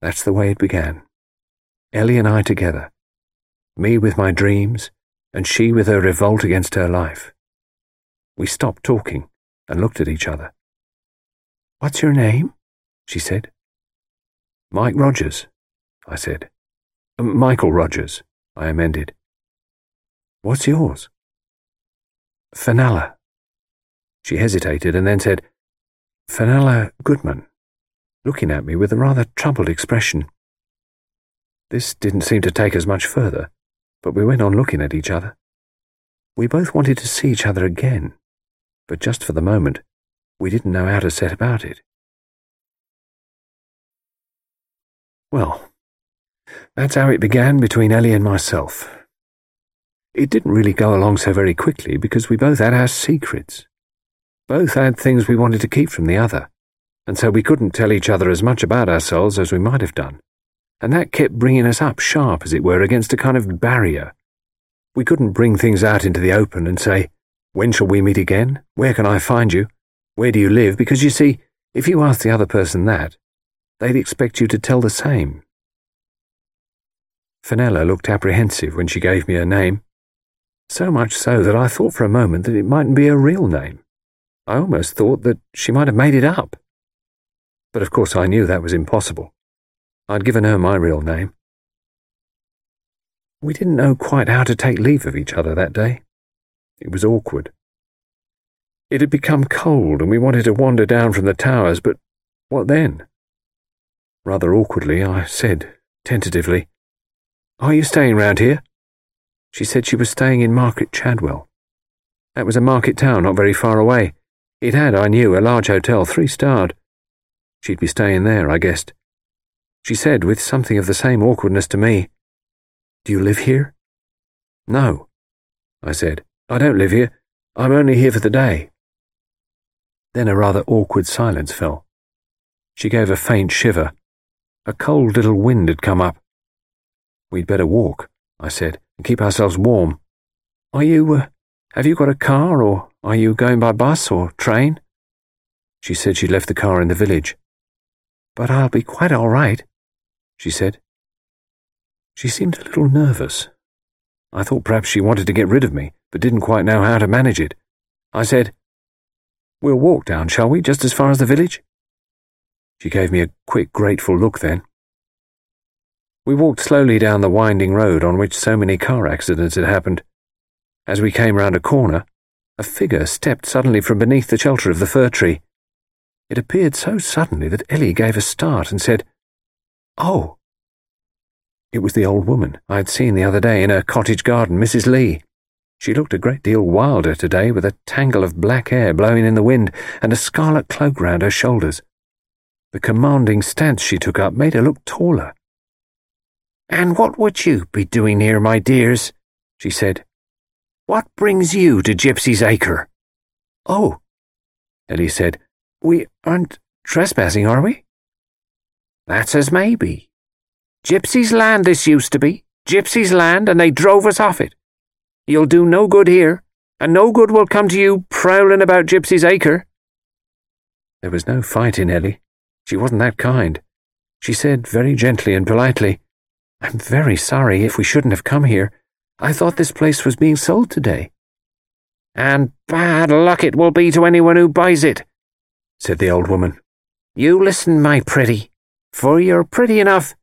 That's the way it began. Ellie and I together. Me with my dreams, and she with her revolt against her life. We stopped talking and looked at each other. What's your name? she said. Mike Rogers, I said. Michael Rogers, I amended. What's yours? Fenella. She hesitated and then said, Fenella Goodman, looking at me with a rather troubled expression. This didn't seem to take us much further, but we went on looking at each other. We both wanted to see each other again, but just for the moment, we didn't know how to set about it. Well, that's how it began between Ellie and myself. It didn't really go along so very quickly because we both had our secrets. Both had things we wanted to keep from the other, and so we couldn't tell each other as much about ourselves as we might have done. And that kept bringing us up sharp, as it were, against a kind of barrier. We couldn't bring things out into the open and say, When shall we meet again? Where can I find you? Where do you live? Because you see, if you ask the other person that, they'd expect you to tell the same. Fenella looked apprehensive when she gave me her name, so much so that I thought for a moment that it mightn't be a real name. I almost thought that she might have made it up. But of course I knew that was impossible. I'd given her my real name. We didn't know quite how to take leave of each other that day. It was awkward. It had become cold and we wanted to wander down from the towers, but what then? Rather awkwardly, I said, tentatively, are you staying round here? She said she was staying in Market Chadwell. That was a market town not very far away. It had, I knew, a large hotel, three-starred. She'd be staying there, I guessed. She said, with something of the same awkwardness to me, Do you live here? No, I said. I don't live here. I'm only here for the day. Then a rather awkward silence fell. She gave a faint shiver. A cold little wind had come up. We'd better walk, I said, and keep ourselves warm. Are you, uh, have you got a car, or are you going by bus or train? She said she'd left the car in the village. But I'll be quite all right, she said. She seemed a little nervous. I thought perhaps she wanted to get rid of me, but didn't quite know how to manage it. I said, We'll walk down, shall we, just as far as the village? She gave me a quick, grateful look then. We walked slowly down the winding road on which so many car accidents had happened. As we came round a corner, a figure stepped suddenly from beneath the shelter of the fir tree. It appeared so suddenly that Ellie gave a start and said, Oh! It was the old woman I had seen the other day in her cottage garden, Mrs. Lee. She looked a great deal wilder today, with a tangle of black hair blowing in the wind and a scarlet cloak round her shoulders. The commanding stance she took up made her look taller. And what would you be doing here, my dears? she said. What brings you to Gypsy's Acre? Oh, Ellie said, we aren't trespassing, are we? That's as may be. Gypsy's land this used to be, Gypsy's land, and they drove us off it. You'll do no good here, and no good will come to you prowling about Gypsy's Acre. There was no fight in Ellie. She wasn't that kind. She said very gently and politely, I'm very sorry if we shouldn't have come here. I thought this place was being sold today. And bad luck it will be to anyone who buys it, said the old woman. You listen, my pretty, for you're pretty enough,